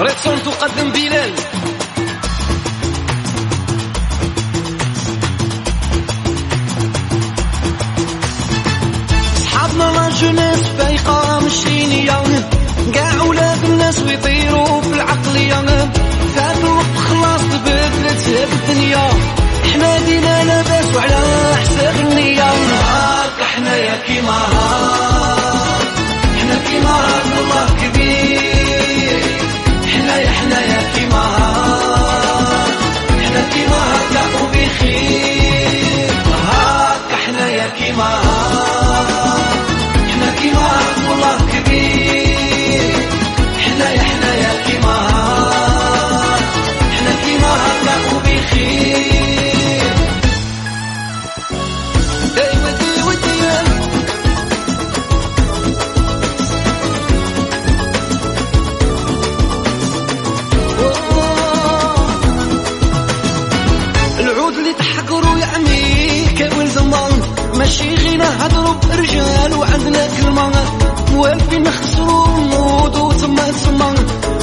ريتسون تقدم بلال. صحابنا لا جونيس فايقة مشيني يا هضرب رجال وعندنا كلمة. واللي نخسرو نموت وتما تما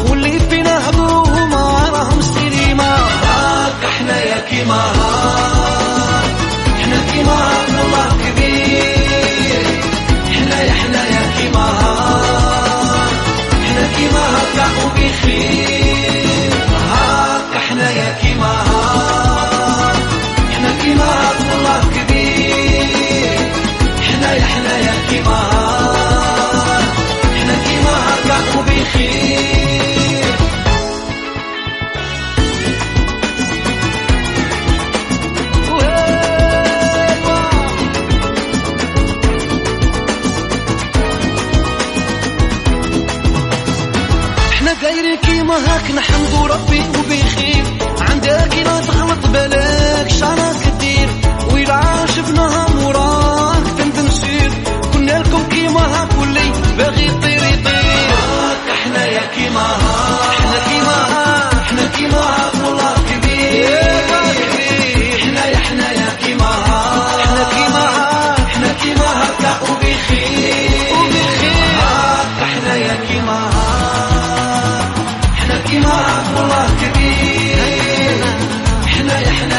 واللي فينا هضرو هما راهم سليمة هاك إحنا يا كيما. هاك كيما هاك نحمدو ربي وبخير. عندك لا تغلط بالك شعرك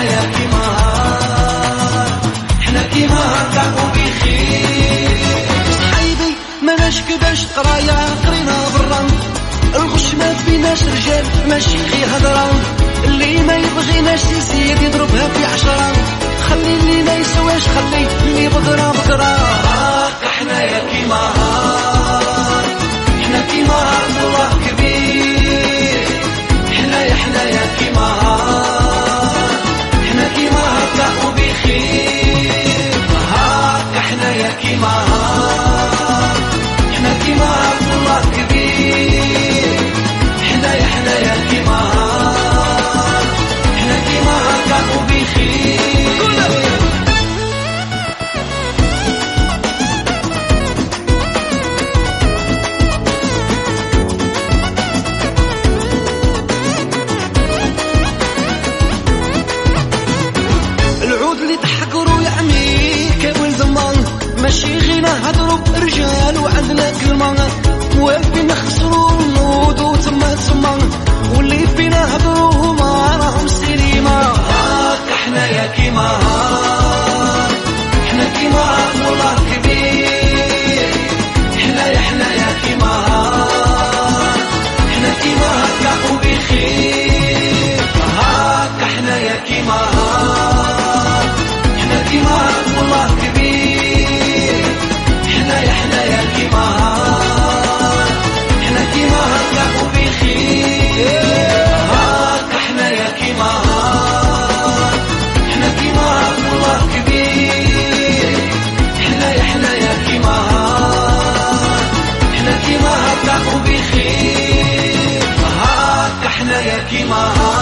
يا كيمار حنا كيمار تعبوا بخير حبيبي ماناش قرايا قرينا برا الغش ما فيناش رجال ماشي غير هضرة اللي ما يبغيناش يزيد يضربها في عشرة خلي اللي ما يسواش خلي اللي بقرا بقرا ذاك الماء واقفين نخسروا تما واللي فينا ما راهم سينما. هاك إحنا يا كيما إحنا كيما كبير إحنا يا إحنا يا كيما إحنا كيما وبخير. keep my heart.